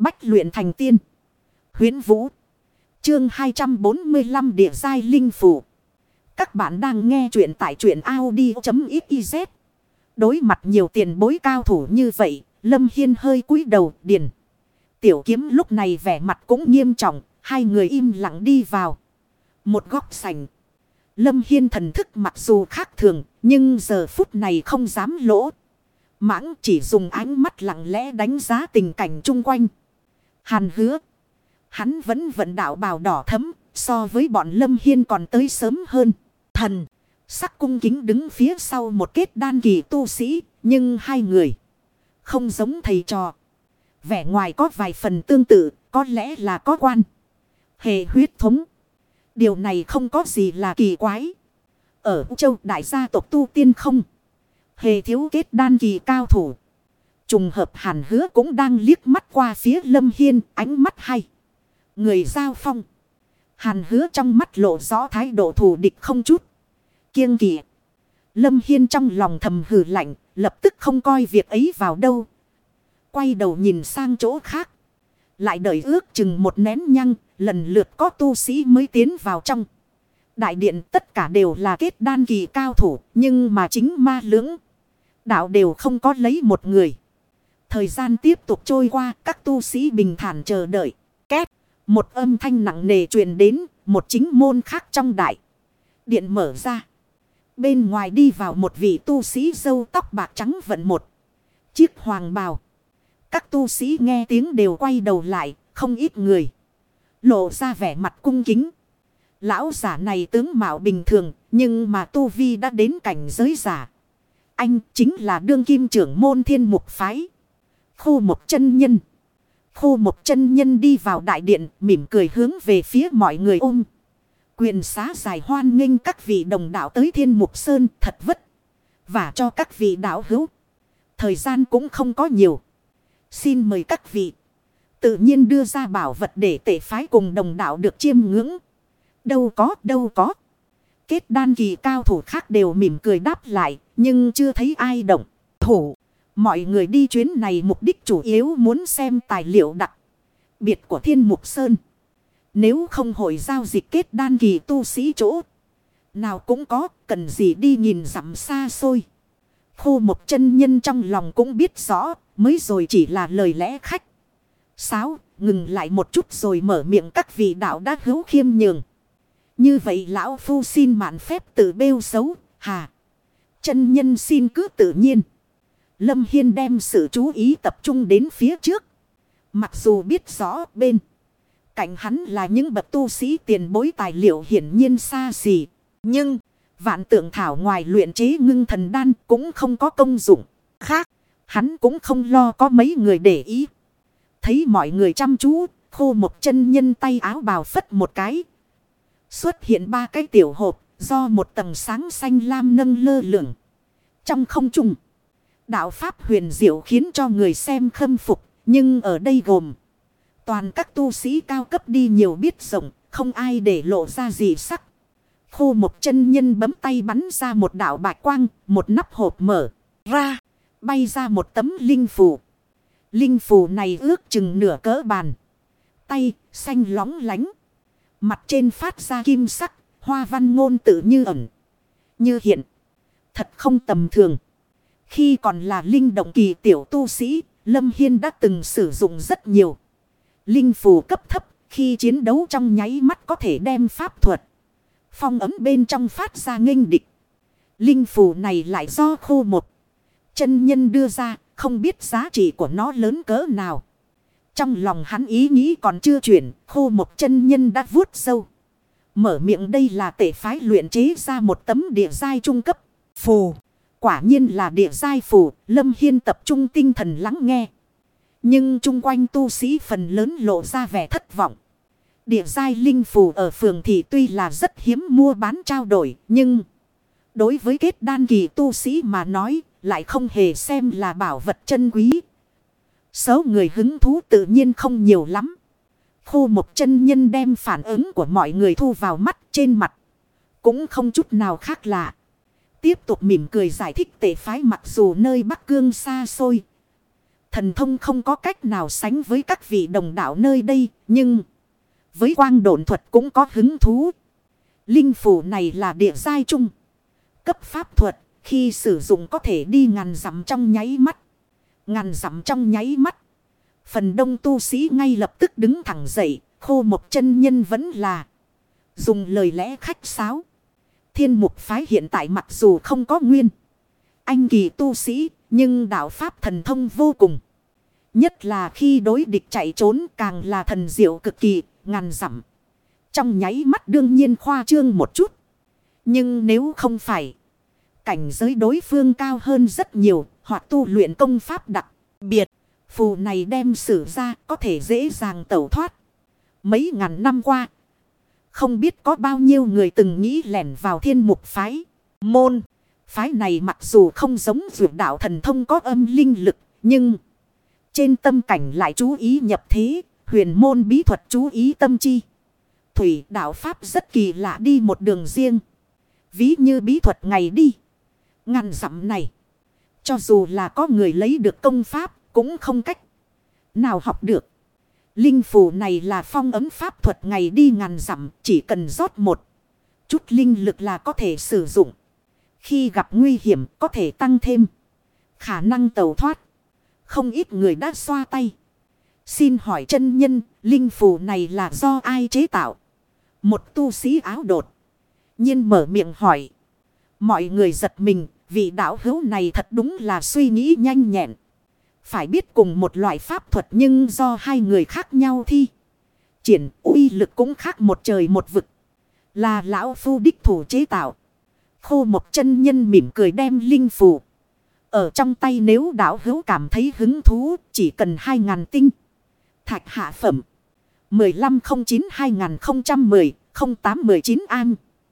Bách luyện thành tiên. huyễn Vũ. Chương 245 Địa Giai Linh Phủ. Các bạn đang nghe truyện tại truyện Audi.xyz. Đối mặt nhiều tiền bối cao thủ như vậy, Lâm Hiên hơi cúi đầu điền. Tiểu kiếm lúc này vẻ mặt cũng nghiêm trọng, hai người im lặng đi vào. Một góc sành. Lâm Hiên thần thức mặc dù khác thường, nhưng giờ phút này không dám lỗ. Mãng chỉ dùng ánh mắt lặng lẽ đánh giá tình cảnh chung quanh. Hàn hứa. Hắn vẫn vận đạo bào đỏ thấm, so với bọn Lâm Hiên còn tới sớm hơn. Thần, sắc cung kính đứng phía sau một kết đan kỳ tu sĩ, nhưng hai người không giống thầy trò. Vẻ ngoài có vài phần tương tự, có lẽ là có quan. Hệ huyết thống. Điều này không có gì là kỳ quái. Ở châu đại gia tộc tu tiên không. Hề thiếu kết đan kỳ cao thủ. Trùng hợp hàn hứa cũng đang liếc mắt qua phía lâm hiên, ánh mắt hay. Người giao phong. Hàn hứa trong mắt lộ rõ thái độ thù địch không chút. Kiêng kỵ Lâm Hiên trong lòng thầm hừ lạnh. Lập tức không coi việc ấy vào đâu. Quay đầu nhìn sang chỗ khác. Lại đợi ước chừng một nén nhăng. Lần lượt có tu sĩ mới tiến vào trong. Đại điện tất cả đều là kết đan kỳ cao thủ. Nhưng mà chính ma lưỡng. Đạo đều không có lấy một người. Thời gian tiếp tục trôi qua. Các tu sĩ bình thản chờ đợi. Két. Một âm thanh nặng nề truyền đến. Một chính môn khác trong đại. Điện mở ra. Bên ngoài đi vào một vị tu sĩ dâu tóc bạc trắng vận một. Chiếc hoàng bào. Các tu sĩ nghe tiếng đều quay đầu lại. Không ít người. Lộ ra vẻ mặt cung kính. Lão giả này tướng mạo bình thường. Nhưng mà tu vi đã đến cảnh giới giả. Anh chính là đương kim trưởng môn thiên mục phái. Khu một chân nhân. Khu một chân nhân đi vào đại điện mỉm cười hướng về phía mọi người ôm. Quyền xá dài hoan nghênh các vị đồng đạo tới thiên mục sơn thật vất. Và cho các vị đạo hữu. Thời gian cũng không có nhiều. Xin mời các vị. Tự nhiên đưa ra bảo vật để tệ phái cùng đồng đạo được chiêm ngưỡng. Đâu có, đâu có. Kết đan kỳ cao thủ khác đều mỉm cười đáp lại, nhưng chưa thấy ai động. Thủ, mọi người đi chuyến này mục đích chủ yếu muốn xem tài liệu đặc biệt của thiên mục sơn. Nếu không hội giao dịch kết đan kỳ tu sĩ chỗ. Nào cũng có, cần gì đi nhìn dặm xa xôi. Khô một chân nhân trong lòng cũng biết rõ, mới rồi chỉ là lời lẽ khách. Sáo, ngừng lại một chút rồi mở miệng các vị đạo đã hữu khiêm nhường. Như vậy lão phu xin mạn phép tự bêu xấu, hà. Chân nhân xin cứ tự nhiên. Lâm Hiên đem sự chú ý tập trung đến phía trước. Mặc dù biết rõ bên. Cạnh hắn là những bậc tu sĩ tiền bối tài liệu hiển nhiên xa xỉ. Nhưng vạn tượng thảo ngoài luyện chế ngưng thần đan cũng không có công dụng khác. Hắn cũng không lo có mấy người để ý. Thấy mọi người chăm chú, khô một chân nhân tay áo bào phất một cái. Xuất hiện ba cái tiểu hộp, do một tầng sáng xanh lam nâng lơ lửng. Trong không trung, đạo pháp huyền diệu khiến cho người xem khâm phục, nhưng ở đây gồm. Toàn các tu sĩ cao cấp đi nhiều biết rộng, không ai để lộ ra gì sắc. Khô một chân nhân bấm tay bắn ra một đạo bạch quang, một nắp hộp mở ra, bay ra một tấm linh phù. Linh phù này ước chừng nửa cỡ bàn. Tay, xanh lóng lánh. Mặt trên phát ra kim sắc, hoa văn ngôn tự như ẩn. Như hiện. Thật không tầm thường. Khi còn là linh động kỳ tiểu tu sĩ, Lâm Hiên đã từng sử dụng rất nhiều. Linh phù cấp thấp, khi chiến đấu trong nháy mắt có thể đem pháp thuật. Phong ấm bên trong phát ra nghênh địch. Linh phù này lại do khô một. Chân nhân đưa ra, không biết giá trị của nó lớn cỡ nào. Trong lòng hắn ý nghĩ còn chưa chuyển, khô một chân nhân đã vuốt sâu. Mở miệng đây là tể phái luyện chế ra một tấm địa giai trung cấp. Phù. Quả nhiên là địa giai phù, Lâm Hiên tập trung tinh thần lắng nghe. Nhưng chung quanh tu sĩ phần lớn lộ ra vẻ thất vọng. Địa giai linh phù ở phường thì tuy là rất hiếm mua bán trao đổi, nhưng đối với kết đan kỳ tu sĩ mà nói, lại không hề xem là bảo vật chân quý. Số người hứng thú tự nhiên không nhiều lắm. Khô một chân nhân đem phản ứng của mọi người thu vào mắt trên mặt. Cũng không chút nào khác lạ. Tiếp tục mỉm cười giải thích tệ phái mặc dù nơi Bắc Cương xa xôi. Thần thông không có cách nào sánh với các vị đồng đạo nơi đây. Nhưng với quang độn thuật cũng có hứng thú. Linh phủ này là địa giai trung. Cấp pháp thuật. Khi sử dụng có thể đi ngàn dặm trong nháy mắt. Ngàn dặm trong nháy mắt. Phần đông tu sĩ ngay lập tức đứng thẳng dậy. Khô một chân nhân vẫn là. Dùng lời lẽ khách sáo. Thiên mục phái hiện tại mặc dù không có nguyên. Anh kỳ tu sĩ. Nhưng đạo pháp thần thông vô cùng. Nhất là khi đối địch chạy trốn càng là thần diệu cực kỳ, ngàn dặm. Trong nháy mắt đương nhiên khoa trương một chút. Nhưng nếu không phải, cảnh giới đối phương cao hơn rất nhiều, hoặc tu luyện công pháp đặc biệt. Phù này đem sử ra có thể dễ dàng tẩu thoát. Mấy ngàn năm qua, không biết có bao nhiêu người từng nghĩ lẻn vào thiên mục phái. Môn, phái này mặc dù không giống vượt đạo thần thông có âm linh lực, nhưng... Trên tâm cảnh lại chú ý nhập thế, huyền môn bí thuật chú ý tâm chi. Thủy đạo Pháp rất kỳ lạ đi một đường riêng. Ví như bí thuật ngày đi. Ngàn dặm này. Cho dù là có người lấy được công pháp cũng không cách nào học được. Linh phù này là phong ấm pháp thuật ngày đi ngàn dặm chỉ cần rót một chút linh lực là có thể sử dụng. Khi gặp nguy hiểm có thể tăng thêm khả năng tẩu thoát. Không ít người đã xoa tay. Xin hỏi chân nhân, linh phù này là do ai chế tạo? Một tu sĩ áo đột. nhiên mở miệng hỏi. Mọi người giật mình, vị đạo hữu này thật đúng là suy nghĩ nhanh nhẹn. Phải biết cùng một loại pháp thuật nhưng do hai người khác nhau thi. Triển uy lực cũng khác một trời một vực. Là lão phu đích thủ chế tạo. Khô một chân nhân mỉm cười đem linh phù. Ở trong tay nếu đảo hữu cảm thấy hứng thú, chỉ cần 2.000 tinh. Thạch hạ phẩm. 1509-2010-0819 an.